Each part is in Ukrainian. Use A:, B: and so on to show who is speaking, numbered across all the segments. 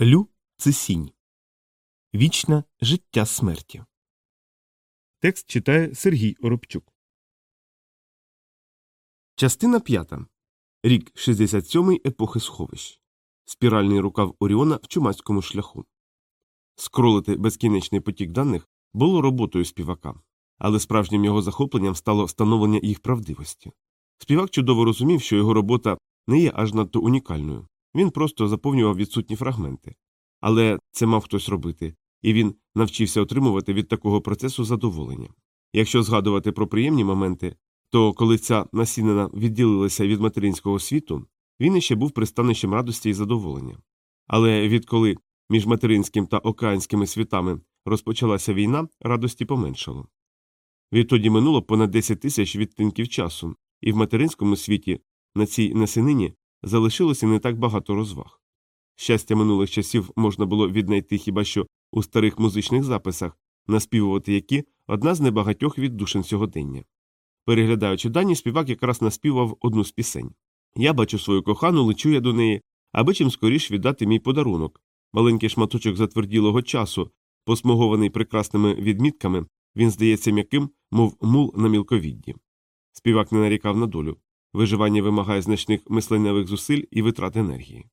A: Лю це сінь. Вічне життя смерті. Текст читає Сергій Оробчук. Частина п'ята. Рік 67 епохи сховищ. Спіральний рукав Оріона в чумацькому шляху. Скролити безкінечний потік даних було роботою співака, але справжнім його захопленням стало встановлення їх правдивості. Співак чудово розумів, що його робота не є аж надто унікальною. Він просто заповнював відсутні фрагменти. Але це мав хтось робити, і він навчився отримувати від такого процесу задоволення. Якщо згадувати про приємні моменти, то коли ця насінина відділилася від материнського світу, він іще був пристанищем радості і задоволення. Але відколи між материнським та океанськими світами розпочалася війна, радості поменшало. Відтоді минуло понад 10 тисяч відтинків часу, і в материнському світі на цій насинині залишилося не так багато розваг. Щастя минулих часів можна було віднайти хіба що у старих музичних записах, наспівувати які одна з небагатьох віддушин сьогодення. Переглядаючи дані, співак якраз наспівав одну з пісень. Я бачу свою кохану, лечу я до неї, аби чим скоріш віддати мій подарунок. Маленький шматочок затверділого часу, посмугований прекрасними відмітками, він здається м'яким, мов мул на мілковідді. Співак не нарікав на долю. Виживання вимагає значних мисленневих зусиль і витрат енергії.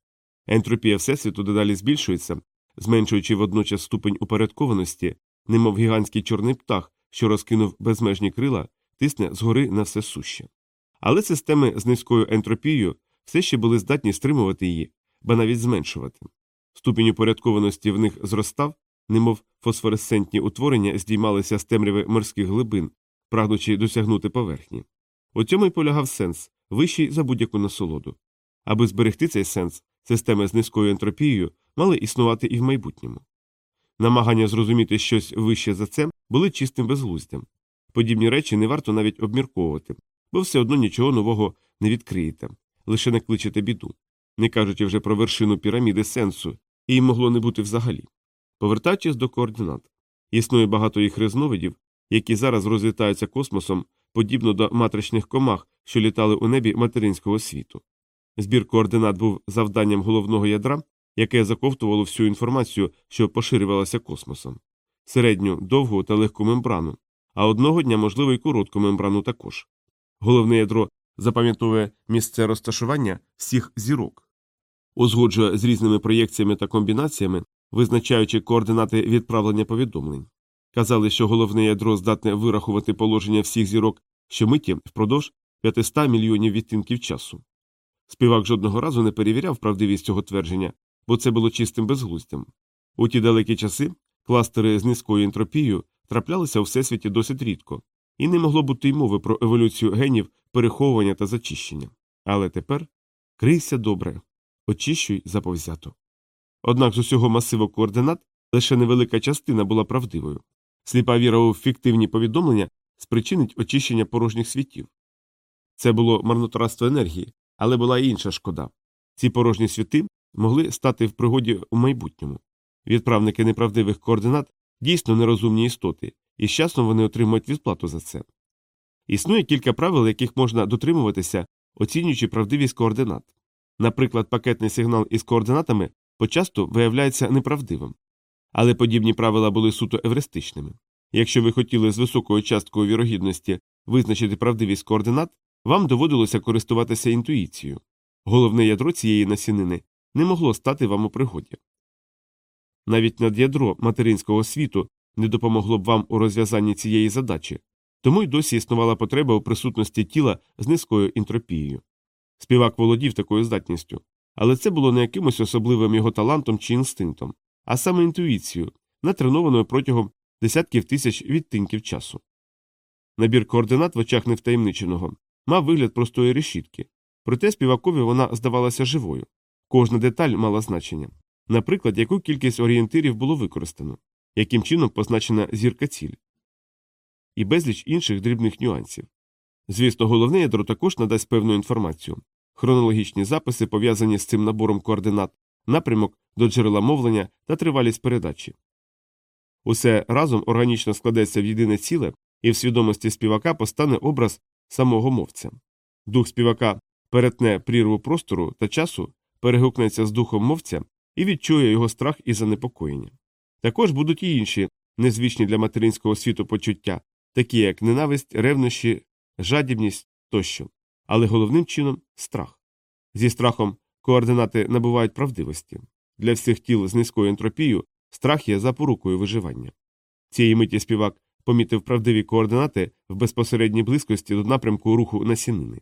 A: Ентропія Всесвіту дедалі збільшується, зменшуючи водночас ступень упорядкованості, немов гігантський чорний птах, що розкинув безмежні крила, тисне згори на все суще. Але системи з низькою ентропією все ще були здатні стримувати її, ба навіть зменшувати. Ступінь упорядкованості в них зростав, немов фосфоресцентні утворення здіймалися з темряви морських глибин, прагнучи досягнути поверхні. У цьому й полягав сенс, вищий за будь-яку насолоду. Аби зберегти цей сенс, системи з низькою ентропією мали існувати і в майбутньому. Намагання зрозуміти щось вище за це були чистим безглуздям. Подібні речі не варто навіть обмірковувати, бо все одно нічого нового не відкриєте, лише накличете біду, не кажучи вже про вершину піраміди сенсу, її могло не бути взагалі. Повертаючись до координат, існує багато їх різновидів, які зараз розлітаються космосом, подібно до матричних комах, що літали у небі материнського світу. Збір координат був завданням головного ядра, яке заковтувало всю інформацію, що поширювалася космосом, середню, довгу та легку мембрану, а одного дня, можливо, й коротку мембрану також. Головне ядро запам'ятовує місце розташування всіх зірок, узгоджує з різними проєкціями та комбінаціями, визначаючи координати відправлення повідомлень. Казали, що головне ядро здатне вирахувати положення всіх зірок щомиті впродовж 500 мільйонів відтинків часу. Співак жодного разу не перевіряв правдивість цього твердження, бо це було чистим безглуздям. У ті далекі часи кластери з низькою ентропією траплялися у всесвіті досить рідко, і не могло бути й мови про еволюцію генів, переховування та зачищення. Але тепер крийся добре, очищуй заповзято. Однак з усього масиву координат лише невелика частина була правдивою. Сліпа віра у фіктивні повідомлення спричинить очищення порожніх світів. Це було марнотратство енергії, але була й інша шкода. Ці порожні світи могли стати в пригоді у майбутньому. Відправники неправдивих координат дійсно нерозумні істоти, і з часом вони отримують відплату за це. Існує кілька правил, яких можна дотримуватися, оцінюючи правдивість координат. Наприклад, пакетний сигнал із координатами почасту виявляється неправдивим. Але подібні правила були суто евристичними. Якщо ви хотіли з високою часткою вірогідності визначити правдивість координат, вам доводилося користуватися інтуїцією. Головне ядро цієї насінини не могло стати вам у пригоді. Навіть надядро материнського світу не допомогло б вам у розв'язанні цієї задачі, тому й досі існувала потреба у присутності тіла з низькою інтропією. Співак володів такою здатністю, але це було не якимось особливим його талантом чи інстинктом, а саме інтуїцією, натренованою протягом десятків тисяч відтинків часу. Набір координат в очах невтаємниченого мав вигляд простої решітки, проте співакові вона здавалася живою. Кожна деталь мала значення. Наприклад, яку кількість орієнтирів було використано, яким чином позначена зірка ціль, і безліч інших дрібних нюансів. Звісно, головне ядро також надасть певну інформацію хронологічні записи, пов'язані з цим набором координат, напрямок до джерела мовлення та тривалість передачі. Усе разом органічно складеться в єдине ціле, і в свідомості співака постане образ самого мовця. Дух співака перетне прірву простору та часу, перегукнеться з духом мовця і відчує його страх і занепокоєння. Також будуть і інші незвичні для материнського світу почуття, такі як ненависть, ревнощі, жадібність тощо, але головним чином страх. Зі страхом координати набувають правдивості. Для всіх тіл з низькою ентропією страх є запорукою виживання. Цієї миті співак помітив правдиві координати в безпосередній близькості до напрямку руху насінини.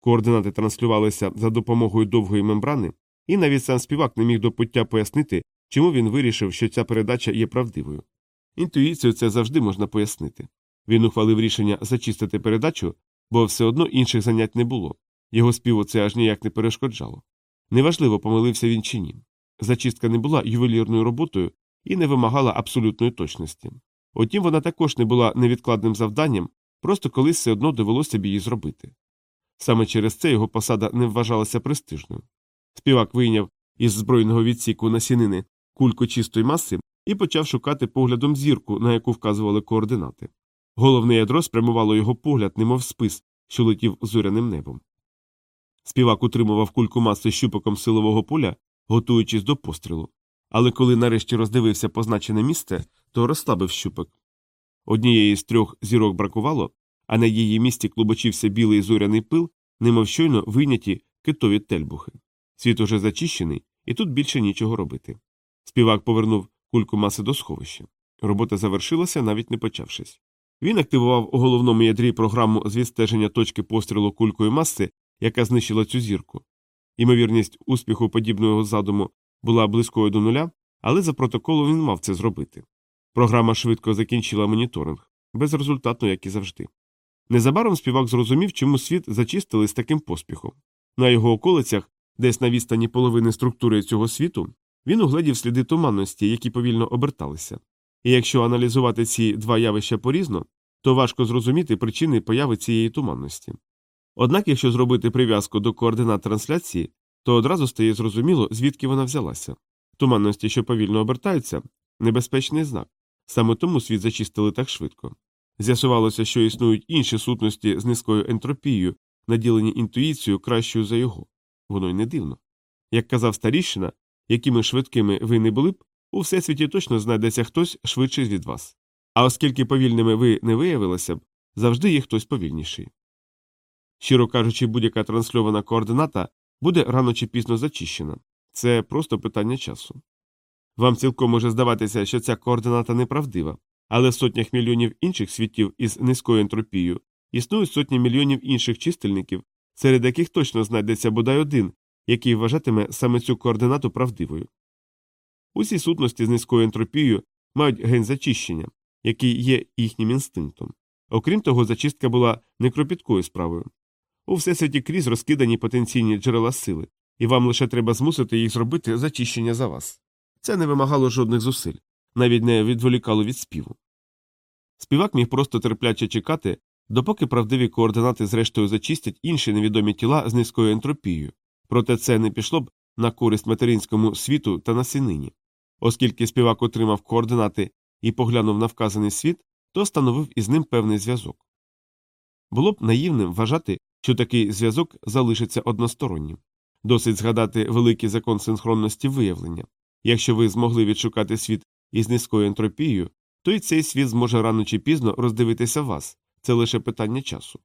A: Координати транслювалися за допомогою довгої мембрани, і навіть сам співак не міг до пуття пояснити, чому він вирішив, що ця передача є правдивою. Інтуїцію це завжди можна пояснити. Він ухвалив рішення зачистити передачу, бо все одно інших занять не було. Його співу це аж ніяк не перешкоджало. Неважливо, помилився він чи ні. Зачистка не була ювелірною роботою і не вимагала абсолютної точності. Утім, вона також не була невідкладним завданням, просто колись все одно довелося б її зробити. Саме через це його посада не вважалася престижною. Співак вийняв із збройного відсіку насінини кульку чистої маси і почав шукати поглядом зірку, на яку вказували координати. Головне ядро спрямувало його погляд, немов спис, що летів зоряним небом. Співак утримував кульку маси щупаком силового поля, готуючись до пострілу. Але коли нарешті роздивився позначене місце, то розслабив щупак. Однієї з трьох зірок бракувало, а на її місці клубочився білий зоряний пил, немов щойно вийняті китові тельбухи. Світ уже зачищений, і тут більше нічого робити. Співак повернув кульку маси до сховища. Робота завершилася, навіть не почавшись. Він активував у головному ядрі програму з відстеження точки пострілу кулькою маси, яка знищила цю зірку. Ймовірність успіху подібного задуму була близькою до нуля, але за протоколом він мав це зробити. Програма швидко закінчила моніторинг, безрезультатно, як і завжди. Незабаром співак зрозумів, чому світ зачистили з таким поспіхом. На його околицях, десь на відстані половини структури цього світу, він угледів сліди туманності, які повільно оберталися. І якщо аналізувати ці два явища порізно, то важко зрозуміти причини появи цієї туманності. Однак, якщо зробити прив'язку до координат трансляції, то одразу стає зрозуміло, звідки вона взялася. Туманності, що повільно обертаються, небезпечний знак. Саме тому світ зачистили так швидко. З'ясувалося, що існують інші сутності з низькою ентропією, наділені інтуїцією кращою за його. Воно й не дивно. Як казав старіщина, якими швидкими ви не були б, у всесвіті точно знайдеться хтось швидший від вас. А оскільки повільними ви не виявилися б, завжди є хтось повільніший. Щиро кажучи, будь-яка трансльована координата буде рано чи пізно зачищена це просто питання часу. Вам цілком може здаватися, що ця координата неправдива, але в сотнях мільйонів інших світів із низькою ентропією існують сотні мільйонів інших чистильників, серед яких точно знайдеться бодай один, який вважатиме саме цю координату правдивою. Усі сутності з низькою ентропією мають ген зачищення, який є їхнім інстинктом. Окрім того, зачистка була некропіткою справою. У всесвіті крізь розкидані потенційні джерела сили, і вам лише треба змусити їх зробити зачищення за вас. Це не вимагало жодних зусиль, навіть не відволікало від співу. Співак міг просто терпляче чекати, допоки правдиві координати зрештою зачистять інші невідомі тіла з низькою ентропією, проте це не пішло б на користь материнському світу та насінині. Оскільки співак отримав координати і поглянув на вказаний світ, то становив із ним певний зв'язок. Було б наївним вважати, що такий зв'язок залишиться одностороннім. Досить згадати великий закон синхронності виявлення якщо ви змогли відшукати світ із низькою ентропією, то й цей світ зможе рано чи пізно роздивитися вас це лише питання часу.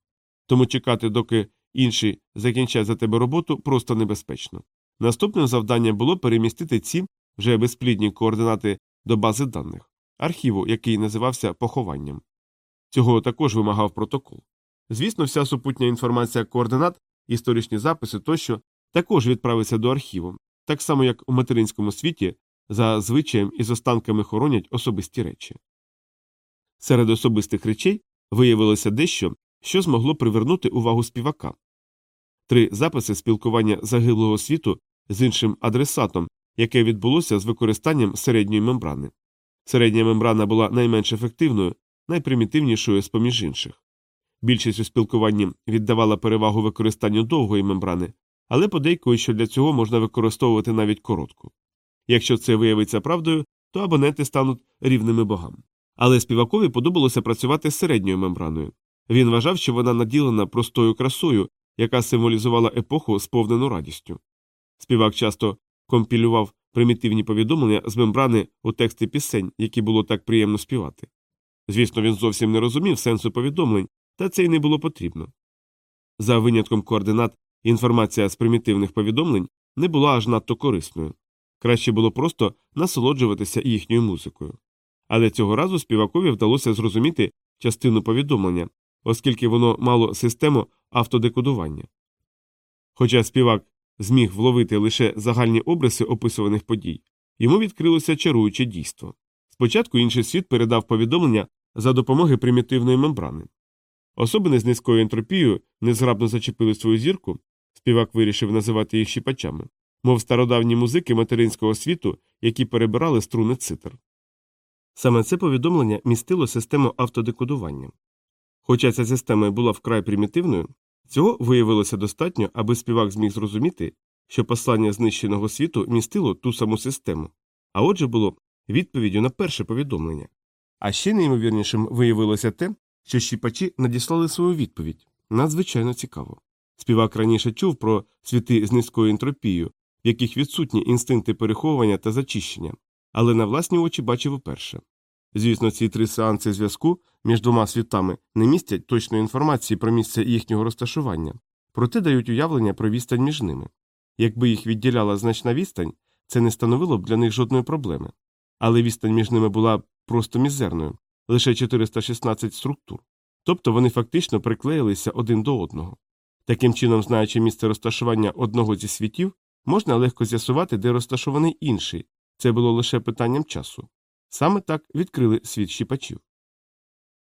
A: Тому чекати, доки інші закінчать за тебе роботу, просто небезпечно. Наступним завданням було перемістити ці вже безплідні координати до бази даних, архіву, який називався похованням. Цього також вимагав протокол. Звісно, вся супутня інформація координат, історичні записи тощо також відправиться до архіву, так само як у материнському світі за звичаєм із останками хоронять особисті речі. Серед особистих речей виявилося дещо, що змогло привернути увагу співака три записи спілкування загиблого світу з іншим адресатом, яке відбулося з використанням середньої мембрани. Середня мембрана була найменш ефективною, найпримітивнішою з поміж інших. Більшість у спілкуванні віддавала перевагу використанню довгої мембрани, але подейкують, що для цього можна використовувати навіть коротку. Якщо це виявиться правдою, то абоненти стануть рівними богам. Але співакові подобалося працювати з середньою мембраною. Він вважав, що вона наділена простою красою, яка символізувала епоху сповнену радістю. Співак часто компілював примітивні повідомлення з мембрани у тексти пісень, які було так приємно співати. Звісно, він зовсім не розумів сенсу повідомлень, та це й не було потрібно. За винятком координат, інформація з примітивних повідомлень не була аж надто корисною. Краще було просто насолоджуватися їхньою музикою. Але цього разу співакові вдалося зрозуміти частину повідомлення, оскільки воно мало систему автодекодування. Хоча співак зміг вловити лише загальні обриси описуваних подій, йому відкрилося чаруюче дійство. Спочатку інший світ передав повідомлення за допомоги примітивної мембрани. Особини з низькою ентропією незграбно зачепили свою зірку, співак вирішив називати їх щіпачами, мов стародавні музики материнського світу, які перебирали струни цитр. Саме це повідомлення містило систему автодекодування. Хоча ця система була вкрай примітивною, цього виявилося достатньо, аби співак зміг зрозуміти, що послання знищеного світу містило ту саму систему, а отже було відповіддю на перше повідомлення. А ще неймовірнішим виявилося те, що щіпачі надіслали свою відповідь надзвичайно цікаво. Співак раніше чув про світи з низькою ентропією, в яких відсутні інстинкти переховування та зачищення, але на власні очі бачив уперше. Звісно, ці три сеанси зв'язку між двома світами не містять точної інформації про місце їхнього розташування, проте дають уявлення про відстань між ними. Якби їх відділяла значна відстань, це не становило б для них жодної проблеми. Але відстань між ними була просто мізерною лише 416 структур. Тобто вони фактично приклеїлися один до одного. Таким чином, знаючи місце розташування одного зі світів, можна легко з'ясувати, де розташований інший. Це було лише питанням часу. Саме так відкрили світ щіпачів.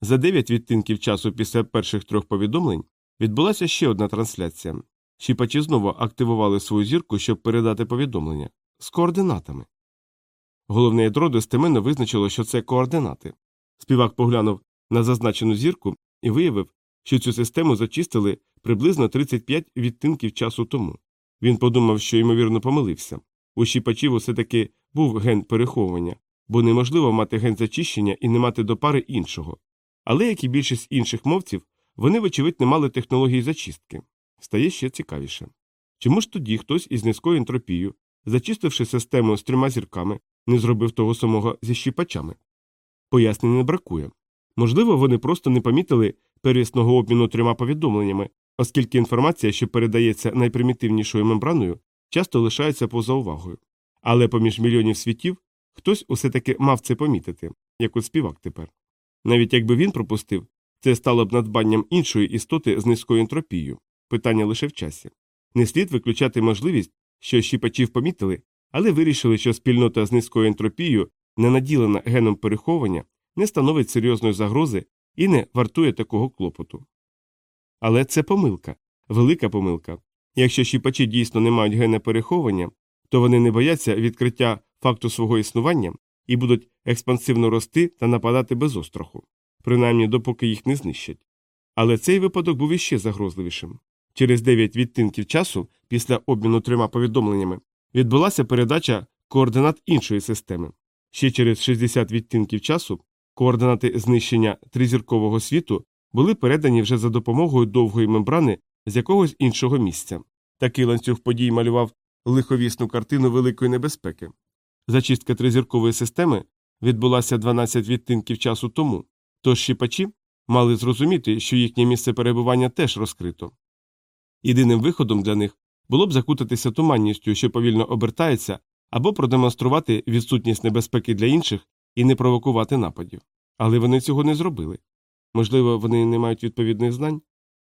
A: За дев'ять відтинків часу після перших трьох повідомлень відбулася ще одна трансляція. Щіпачі знову активували свою зірку, щоб передати повідомлення з координатами. Головне ядро достеменно визначило, що це координати. Співак поглянув на зазначену зірку і виявив, що цю систему зачистили приблизно 35 відтинків часу тому. Він подумав, що ймовірно помилився. У щіпачів усе таки був ген переховування, бо неможливо мати ген зачищення і не мати до пари іншого. Але, як і більшість інших мовців, вони, вочевидь, не мали технології зачистки. Стає ще цікавіше. Чому ж тоді хтось із низькою ентропією, зачистивши систему з трьома зірками, не зробив того самого зі щіпачами? Пояснень не бракує. Можливо, вони просто не помітили первісного обміну трьома повідомленнями, оскільки інформація, що передається найпримітивнішою мембраною, часто лишається поза увагою. Але поміж мільйонів світів хтось усе таки мав це помітити, як от співак тепер. Навіть якби він пропустив, це стало б надбанням іншої істоти з низькою ентропією питання лише в часі. Не слід виключати можливість, що щіпачів помітили, але вирішили, що спільнота з низькою ентропією, не наділена геном переховування, не становить серйозної загрози і не вартує такого клопоту. Але це помилка, велика помилка. Якщо щіпачі дійсно не мають гена переховування, то вони не бояться відкриття факту свого існування і будуть експансивно рости та нападати без остраху, принаймні допоки їх не знищать. Але цей випадок був іще загрозливішим. Через 9 відтинків часу, після обміну трьома повідомленнями, відбулася передача координат іншої системи. Ще через 60 відтинків часу координати знищення тризіркового світу були передані вже за допомогою довгої мембрани з якогось іншого місця. Такий ланцюг подій малював лиховісну картину великої небезпеки. Зачистка тризіркової системи відбулася 12 відтинків часу тому, тож щіпачі мали зрозуміти, що їхнє місце перебування теж розкрито. Єдиним виходом для них було б закутатися туманністю, що повільно обертається, або продемонструвати відсутність небезпеки для інших і не провокувати нападів. Але вони цього не зробили. Можливо, вони не мають відповідних знань.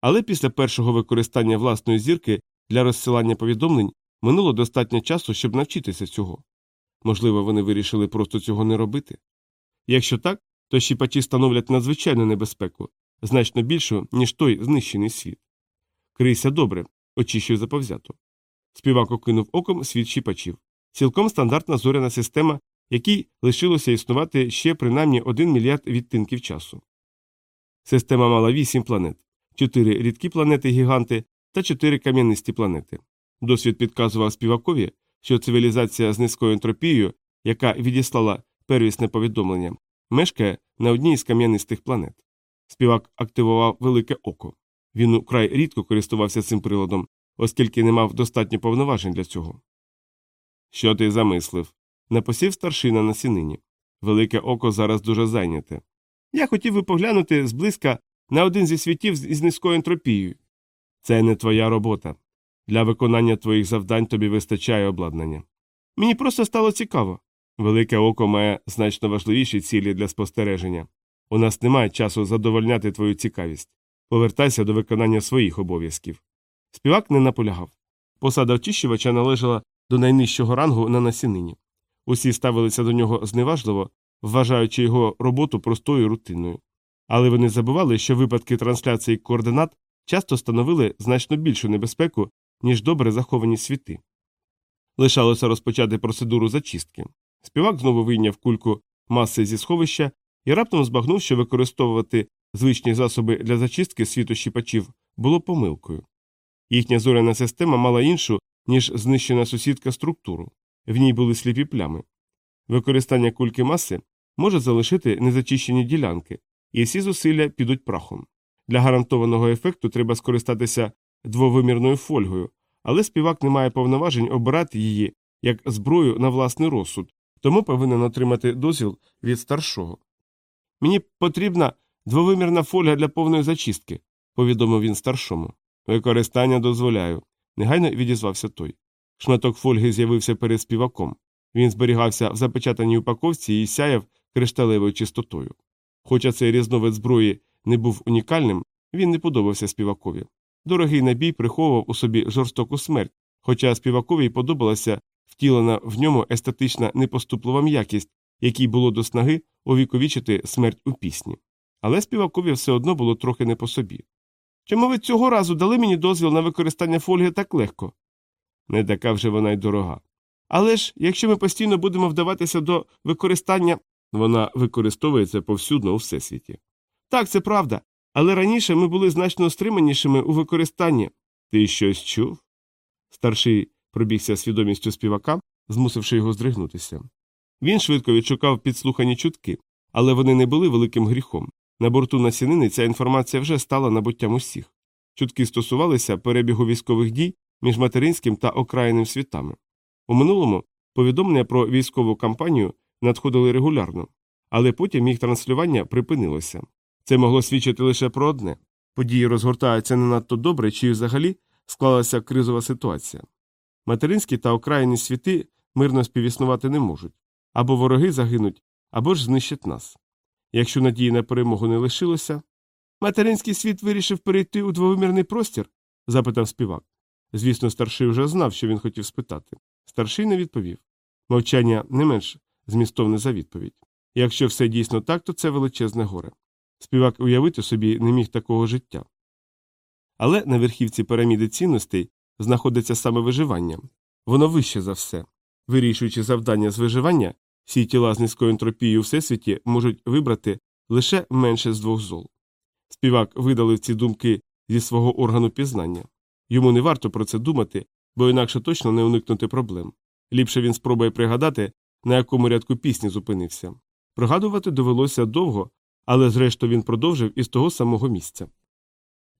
A: Але після першого використання власної зірки для розсилання повідомлень минуло достатньо часу, щоб навчитися цього. Можливо, вони вирішили просто цього не робити. Якщо так, то щіпачі становлять надзвичайну небезпеку, значно більшу, ніж той знищений світ. Крийся добре, очищуй заповзято. Співак окинув оком світ щіпачів. Цілком стандартна зоряна система, якій лишилося існувати ще принаймні один мільярд відтинків часу. Система мала вісім планет, чотири рідкі планети гіганти та чотири кам'янисті планети. Досвід підказував співакові, що цивілізація з низькою ентропією, яка відіслала первісне повідомлення, мешкає на одній з кам'янистих планет. Співак активував велике око. Він украй рідко користувався цим приладом, оскільки не мав достатньо повноважень для цього. Що ти замислив? Напосів старшина на сінині. Велике око зараз дуже зайняте. Я хотів би поглянути зблизька на один зі світів із низькою ентропією. Це не твоя робота. Для виконання твоїх завдань тобі вистачає обладнання. Мені просто стало цікаво. Велике око має значно важливіші цілі для спостереження. У нас немає часу задовольняти твою цікавість. Повертайся до виконання своїх обов'язків. Співак не наполягав. Посада очищувача належала до найнижчого рангу на насінині. Усі ставилися до нього зневажливо, вважаючи його роботу простою рутинною. Але вони забували, що випадки трансляції координат часто становили значно більшу небезпеку, ніж добре заховані світи. Лишалося розпочати процедуру зачистки. Співак знову вийняв кульку маси зі сховища і раптом збагнув, що використовувати звичні засоби для зачистки світощіпачів було помилкою. Їхня зоряна система мала іншу, ніж знищена сусідка структуру. В ній були сліпі плями. Використання кульки маси може залишити незачищені ділянки, і всі зусилля підуть прахом. Для гарантованого ефекту треба скористатися двовимірною фольгою, але співак не має повноважень обирати її як зброю на власний розсуд, тому повинен отримати дозвіл від старшого. Мені потрібна двовимірна фольга для повної зачистки, повідомив він старшому. Використання дозволяю, негайно відізвався той. Шматок фольги з'явився перед співаком. Він зберігався в запечатаній упаковці і сяяв кришталевою чистотою. Хоча цей різновид зброї не був унікальним, він не подобався співакові. Дорогий набій приховував у собі жорстоку смерть, хоча співакові й подобалася втілена в ньому естетична непоступлива м'якість, якій було до снаги увіковічити смерть у пісні. Але співакові все одно було трохи не по собі. Чому ви цього разу дали мені дозвіл на використання фольги так легко? Не така вже вона й дорога. Але ж, якщо ми постійно будемо вдаватися до використання, вона використовується повсюдно у всесвіті. Так, це правда, але раніше ми були значно стриманішими у використанні. Ти щось чув? Старший пробігся свідомістю співака, змусивши його здригнутися. Він швидко відшукав підслухані чутки, але вони не були великим гріхом. На борту насінини ця інформація вже стала набуттям усіх. Чутки стосувалися перебігу військових дій між материнським та окраїнним світами. У минулому повідомлення про військову кампанію надходили регулярно, але потім їх транслювання припинилося. Це могло свідчити лише про одне події розгортаються не надто добре, чи взагалі склалася кризова ситуація. Материнські та окраїнні світи мирно співіснувати не можуть або вороги загинуть, або ж знищать нас. Якщо надії на перемогу не лишилося. Материнський світ вирішив перейти у двовимірний простір? запитав співак. Звісно, старший вже знав, що він хотів спитати. Старший не відповів. Мовчання не менш змістовне за відповідь. Якщо все дійсно так, то це величезне горе. Співак уявити собі не міг такого життя. Але на верхівці піраміди цінностей знаходиться саме виживання. Воно вище за все. Вирішуючи завдання з виживання, всі тіла з низькою ентропією у всесвіті можуть вибрати лише менше з двох зол. Співак видалив ці думки зі свого органу пізнання. Йому не варто про це думати, бо інакше точно не уникнути проблем. Ліпше він спробує пригадати, на якому рядку пісні зупинився. Пригадувати довелося довго, але зрештою він продовжив із того самого місця.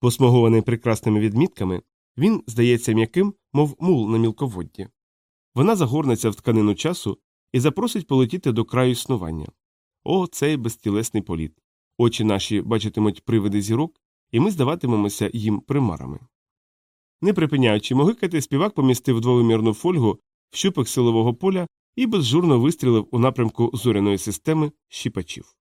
A: Посмагований прекрасними відмітками, він здається м'яким, мов мул на мілководді. Вона загорнеться в тканину часу і запросить полетіти до краю існування. О, цей безтілесний політ. Очі наші бачитимуть привиди зірок, і ми здаватимемося їм примарами. Не припиняючи могикати, співак помістив двовимірну фольгу в щупик силового поля і безжурно вистрілив у напрямку зоряної системи щіпачів.